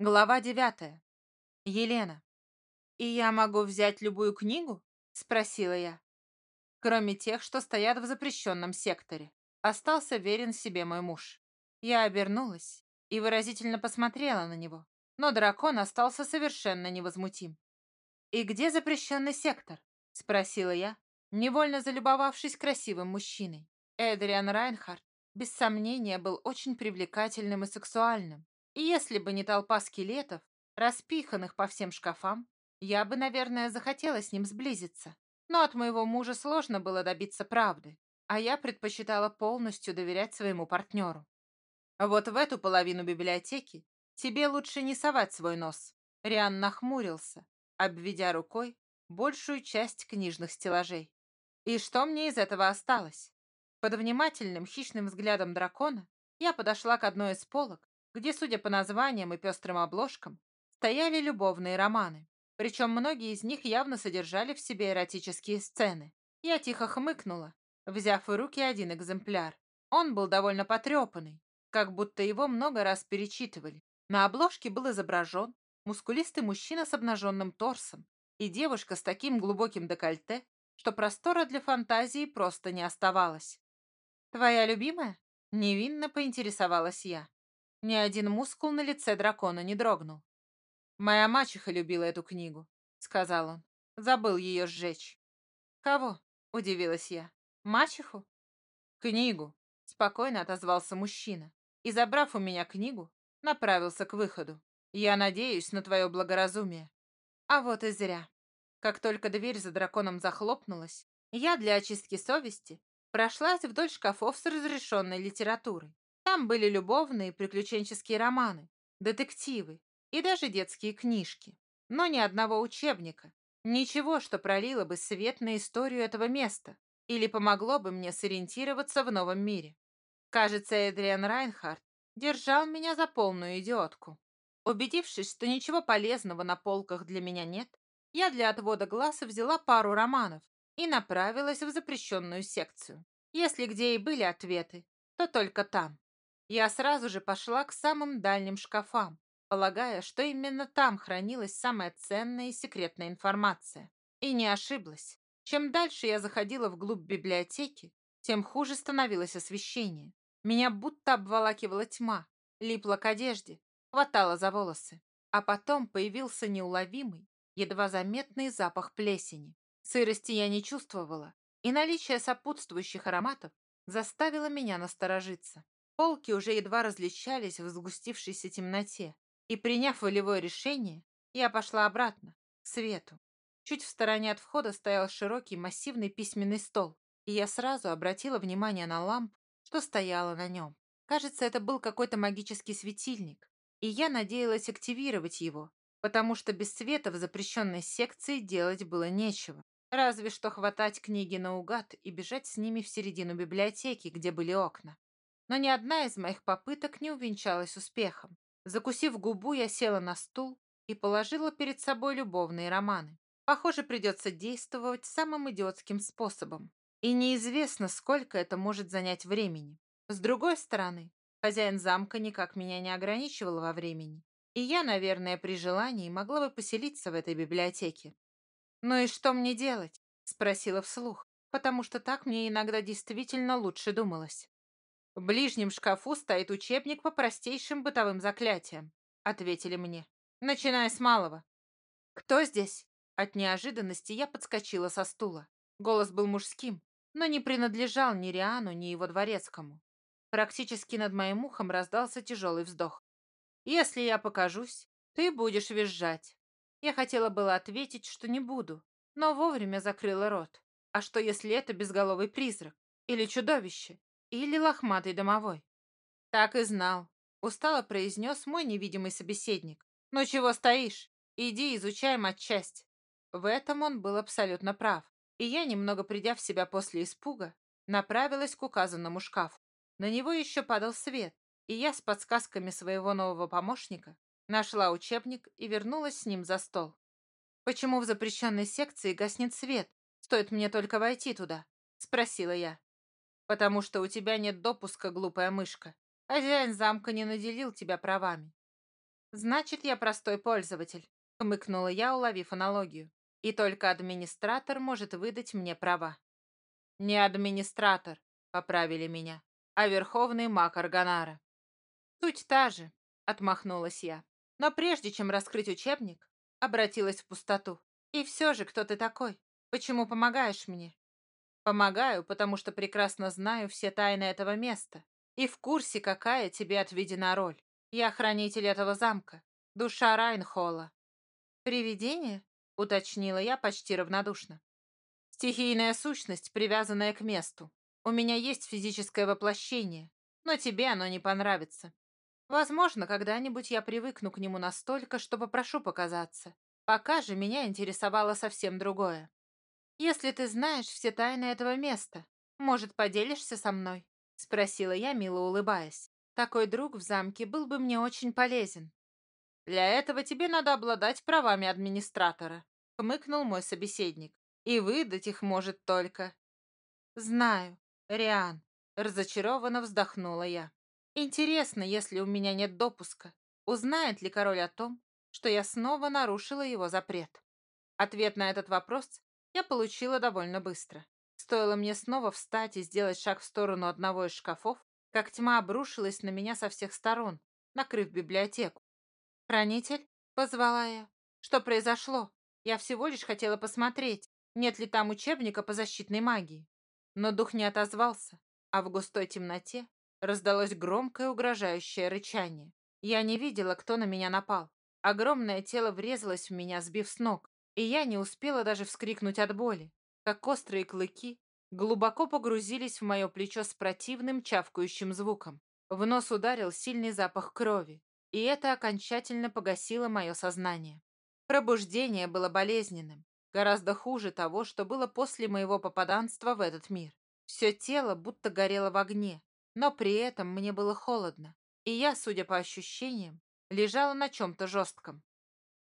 Глава девятая. Елена. «И я могу взять любую книгу?» — спросила я. Кроме тех, что стоят в запрещенном секторе. Остался верен себе мой муж. Я обернулась и выразительно посмотрела на него, но дракон остался совершенно невозмутим. «И где запрещенный сектор?» — спросила я, невольно залюбовавшись красивым мужчиной. Эдриан Райнхард, без сомнения, был очень привлекательным и сексуальным, если бы не толпа скелетов, распиханных по всем шкафам, я бы, наверное, захотела с ним сблизиться. Но от моего мужа сложно было добиться правды, а я предпочитала полностью доверять своему партнеру. Вот в эту половину библиотеки тебе лучше не совать свой нос. Риан нахмурился, обведя рукой большую часть книжных стеллажей. И что мне из этого осталось? Под внимательным хищным взглядом дракона я подошла к одной из полок где, судя по названиям и пестрым обложкам, стояли любовные романы. Причем многие из них явно содержали в себе эротические сцены. Я тихо хмыкнула, взяв в руки один экземпляр. Он был довольно потрепанный, как будто его много раз перечитывали. На обложке был изображен мускулистый мужчина с обнаженным торсом и девушка с таким глубоким декольте, что простора для фантазии просто не оставалось. «Твоя любимая?» — невинно поинтересовалась я. Ни один мускул на лице дракона не дрогнул. «Моя мачеха любила эту книгу», — сказал он. «Забыл ее сжечь». «Кого?» — удивилась я. «Мачеху?» «Книгу», — спокойно отозвался мужчина. И, забрав у меня книгу, направился к выходу. «Я надеюсь на твое благоразумие». А вот и зря. Как только дверь за драконом захлопнулась, я для очистки совести прошлась вдоль шкафов с разрешенной литературой. Там были любовные приключенческие романы, детективы и даже детские книжки. Но ни одного учебника, ничего, что пролило бы свет на историю этого места или помогло бы мне сориентироваться в новом мире. Кажется, Эдриан Райнхард держал меня за полную идиотку. Убедившись, что ничего полезного на полках для меня нет, я для отвода глаз взяла пару романов и направилась в запрещенную секцию. Если где и были ответы, то только там. Я сразу же пошла к самым дальним шкафам, полагая, что именно там хранилась самая ценная и секретная информация. И не ошиблась. Чем дальше я заходила вглубь библиотеки, тем хуже становилось освещение. Меня будто обволакивала тьма, липла к одежде, хватала за волосы. А потом появился неуловимый, едва заметный запах плесени. Сырости я не чувствовала, и наличие сопутствующих ароматов заставило меня насторожиться. Полки уже едва различались в сгустившейся темноте, и, приняв волевое решение, я пошла обратно, к свету. Чуть в стороне от входа стоял широкий массивный письменный стол, и я сразу обратила внимание на лампу, что стояла на нем. Кажется, это был какой-то магический светильник, и я надеялась активировать его, потому что без света в запрещенной секции делать было нечего. Разве что хватать книги наугад и бежать с ними в середину библиотеки, где были окна. Но ни одна из моих попыток не увенчалась успехом. Закусив губу, я села на стул и положила перед собой любовные романы. Похоже, придется действовать самым идиотским способом. И неизвестно, сколько это может занять времени. С другой стороны, хозяин замка никак меня не ограничивал во времени. И я, наверное, при желании могла бы поселиться в этой библиотеке. «Ну и что мне делать?» — спросила вслух, потому что так мне иногда действительно лучше думалось. «В ближнем шкафу стоит учебник по простейшим бытовым заклятиям», — ответили мне, начиная с малого. «Кто здесь?» От неожиданности я подскочила со стула. Голос был мужским, но не принадлежал ни Риану, ни его дворецкому. Практически над моим ухом раздался тяжелый вздох. «Если я покажусь, ты будешь визжать». Я хотела было ответить, что не буду, но вовремя закрыла рот. А что, если это безголовый призрак? Или чудовище? Или лохматый домовой. Так и знал. Устало произнес мой невидимый собеседник. Ну чего стоишь? Иди изучай матчасть. В этом он был абсолютно прав. И я, немного придя в себя после испуга, направилась к указанному шкафу. На него еще падал свет, и я с подсказками своего нового помощника нашла учебник и вернулась с ним за стол. «Почему в запрещенной секции гаснет свет? Стоит мне только войти туда?» — спросила я. Потому что у тебя нет допуска, глупая мышка. Хозяин замка не наделил тебя правами. «Значит, я простой пользователь», — хмыкнула я, уловив аналогию. «И только администратор может выдать мне права». «Не администратор», — поправили меня, «а верховный маг Арганара». «Суть та же», — отмахнулась я. «Но прежде чем раскрыть учебник, обратилась в пустоту. И все же, кто ты такой? Почему помогаешь мне?» «Помогаю, потому что прекрасно знаю все тайны этого места и в курсе, какая тебе отведена роль. Я хранитель этого замка, душа Райнхолла. Привидение? Уточнила я почти равнодушно. Стихийная сущность, привязанная к месту. У меня есть физическое воплощение, но тебе оно не понравится. Возможно, когда-нибудь я привыкну к нему настолько, что попрошу показаться. Пока же меня интересовало совсем другое. Если ты знаешь все тайны этого места, может, поделишься со мной? Спросила я, мило улыбаясь. Такой друг в замке был бы мне очень полезен. Для этого тебе надо обладать правами администратора, хмыкнул мой собеседник. И выдать их может только... Знаю, Риан, разочарованно вздохнула я. Интересно, если у меня нет допуска, узнает ли король о том, что я снова нарушила его запрет? Ответ на этот вопрос я получила довольно быстро. Стоило мне снова встать и сделать шаг в сторону одного из шкафов, как тьма обрушилась на меня со всех сторон, накрыв библиотеку. «Хранитель?» — позвала я. «Что произошло? Я всего лишь хотела посмотреть, нет ли там учебника по защитной магии». Но дух не отозвался, а в густой темноте раздалось громкое угрожающее рычание. Я не видела, кто на меня напал. Огромное тело врезалось в меня, сбив с ног, и я не успела даже вскрикнуть от боли, как острые клыки глубоко погрузились в мое плечо с противным чавкающим звуком. В нос ударил сильный запах крови, и это окончательно погасило мое сознание. Пробуждение было болезненным, гораздо хуже того, что было после моего попаданства в этот мир. Все тело будто горело в огне, но при этом мне было холодно, и я, судя по ощущениям, лежала на чем-то жестком.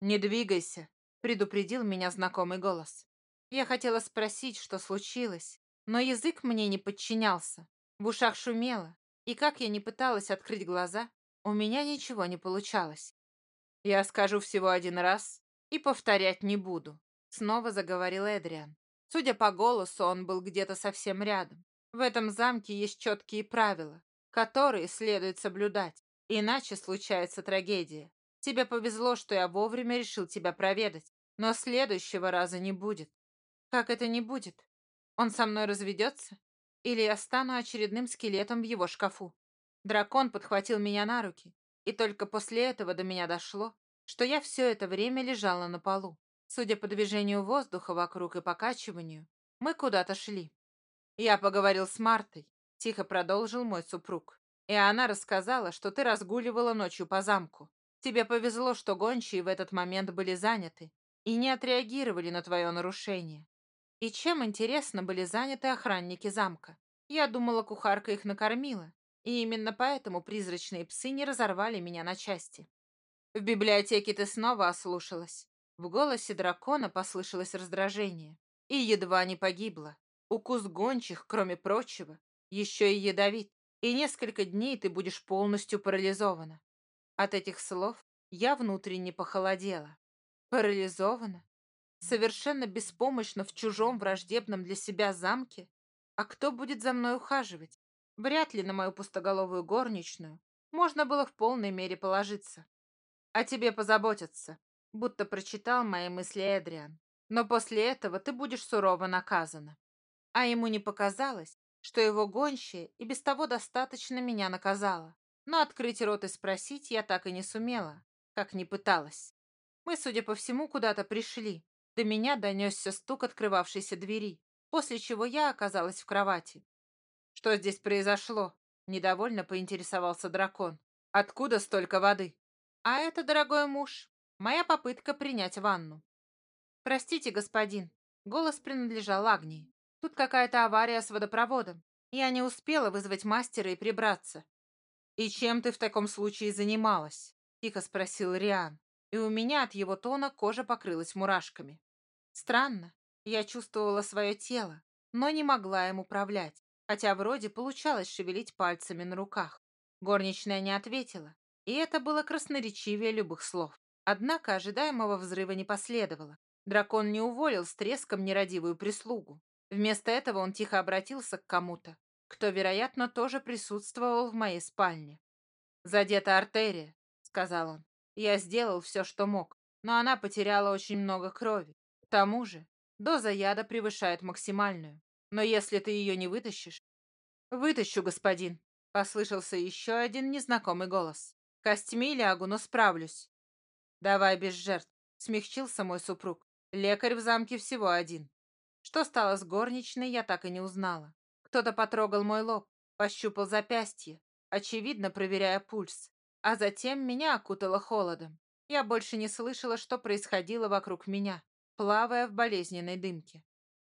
«Не двигайся», — предупредил меня знакомый голос. Я хотела спросить, что случилось, но язык мне не подчинялся, в ушах шумело, и как я не пыталась открыть глаза, у меня ничего не получалось. «Я скажу всего один раз и повторять не буду», — снова заговорил Эдриан. Судя по голосу, он был где-то совсем рядом. В этом замке есть четкие правила, которые следует соблюдать, иначе случается трагедия. Тебе повезло, что я вовремя решил тебя проведать, но следующего раза не будет. Как это не будет? Он со мной разведется? Или я стану очередным скелетом в его шкафу? Дракон подхватил меня на руки, и только после этого до меня дошло, что я все это время лежала на полу. Судя по движению воздуха вокруг и покачиванию, мы куда-то шли. Я поговорил с Мартой, тихо продолжил мой супруг. И она рассказала, что ты разгуливала ночью по замку. Тебе повезло, что гончие в этот момент были заняты и не отреагировали на твое нарушение. И чем, интересно, были заняты охранники замка? Я думала, кухарка их накормила, и именно поэтому призрачные псы не разорвали меня на части. В библиотеке ты снова ослушалась. В голосе дракона послышалось раздражение. И едва не погибла. Укус гончих, кроме прочего, еще и ядовит. И несколько дней ты будешь полностью парализована. От этих слов я внутренне похолодела. Парализована? совершенно беспомощно в чужом враждебном для себя замке? А кто будет за мной ухаживать? Вряд ли на мою пустоголовую горничную можно было в полной мере положиться. О тебе позаботятся, будто прочитал мои мысли Эдриан. Но после этого ты будешь сурово наказана. А ему не показалось, что его гонщая и без того достаточно меня наказала. Но открыть рот и спросить я так и не сумела, как не пыталась. Мы, судя по всему, куда-то пришли, до меня донесся стук открывавшейся двери, после чего я оказалась в кровати. «Что здесь произошло?» — недовольно поинтересовался дракон. «Откуда столько воды?» «А это, дорогой муж, моя попытка принять ванну». «Простите, господин», — голос принадлежал Агнии. «Тут какая-то авария с водопроводом. Я не успела вызвать мастера и прибраться». «И чем ты в таком случае занималась?» — тихо спросил Риан, и у меня от его тона кожа покрылась мурашками. Странно, я чувствовала свое тело, но не могла им управлять, хотя вроде получалось шевелить пальцами на руках. Горничная не ответила, И это было красноречивее любых слов. Однако ожидаемого взрыва не последовало. Дракон не уволил с треском нерадивую прислугу. Вместо этого он тихо обратился к кому-то, кто, вероятно, тоже присутствовал в моей спальне. «Задета артерия», — сказал он. «Я сделал все, что мог, но она потеряла очень много крови. К тому же, доза яда превышает максимальную. Но если ты ее не вытащишь...» «Вытащу, господин», — послышался еще один незнакомый голос. «Костьми лягу, но справлюсь». «Давай без жертв», — смягчился мой супруг. «Лекарь в замке всего один». Что стало с горничной, я так и не узнала. Кто-то потрогал мой лоб, пощупал запястье, очевидно, проверяя пульс. А затем меня окутало холодом. Я больше не слышала, что происходило вокруг меня, плавая в болезненной дымке.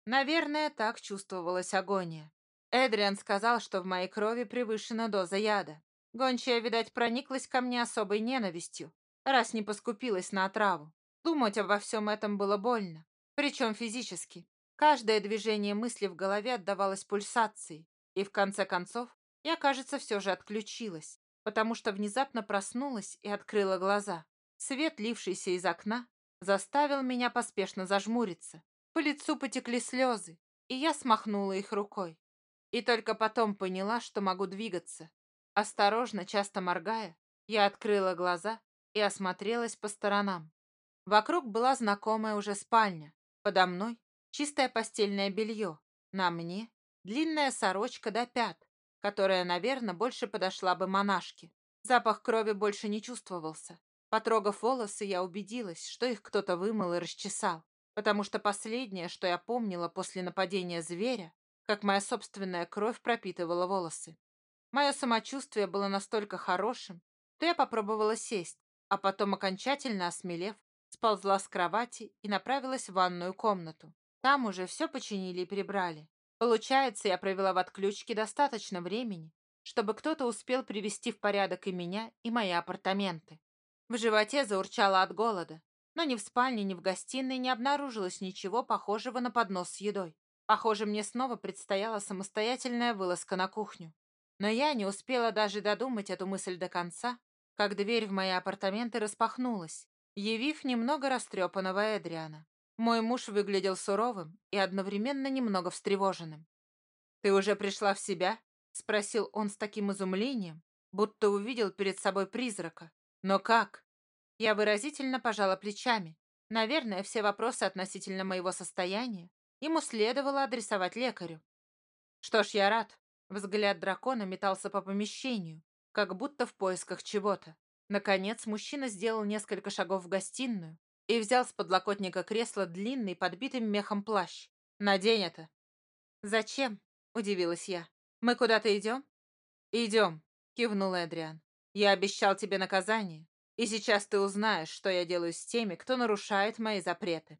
Наверное, так чувствовалась агония. Эдриан сказал, что в моей крови превышена доза яда. Гончая, видать, прониклась ко мне особой ненавистью, раз не поскупилась на отраву. Думать обо всем этом было больно, причем физически. Каждое движение мысли в голове отдавалось пульсацией, и в конце концов я, кажется, все же отключилась, потому что внезапно проснулась и открыла глаза. Свет, лившийся из окна, заставил меня поспешно зажмуриться. По лицу потекли слезы, и я смахнула их рукой. И только потом поняла, что могу двигаться. Осторожно, часто моргая, я открыла глаза и осмотрелась по сторонам. Вокруг была знакомая уже спальня. Подо мной чистое постельное белье. На мне длинная сорочка до пят, которая, наверное, больше подошла бы монашке. Запах крови больше не чувствовался. Потрогав волосы, я убедилась, что их кто-то вымыл и расчесал, потому что последнее, что я помнила после нападения зверя, как моя собственная кровь пропитывала волосы. Мое самочувствие было настолько хорошим, что я попробовала сесть, а потом, окончательно осмелев, сползла с кровати и направилась в ванную комнату. Там уже все починили и прибрали. Получается, я провела в отключке достаточно времени, чтобы кто-то успел привести в порядок и меня, и мои апартаменты. В животе заурчало от голода, но ни в спальне, ни в гостиной не обнаружилось ничего похожего на поднос с едой. Похоже, мне снова предстояла самостоятельная вылазка на кухню. Но я не успела даже додумать эту мысль до конца, как дверь в мои апартаменты распахнулась, явив немного растрепанного Эдриана. Мой муж выглядел суровым и одновременно немного встревоженным. «Ты уже пришла в себя?» — спросил он с таким изумлением, будто увидел перед собой призрака. «Но как?» Я выразительно пожала плечами. Наверное, все вопросы относительно моего состояния ему следовало адресовать лекарю. «Что ж, я рад». Взгляд дракона метался по помещению, как будто в поисках чего-то. Наконец, мужчина сделал несколько шагов в гостиную, и взял с подлокотника кресла длинный, подбитым мехом плащ. «Надень это». «Зачем?» — удивилась я. «Мы куда-то идем?» «Идем», — кивнул Эдриан. «Я обещал тебе наказание, и сейчас ты узнаешь, что я делаю с теми, кто нарушает мои запреты».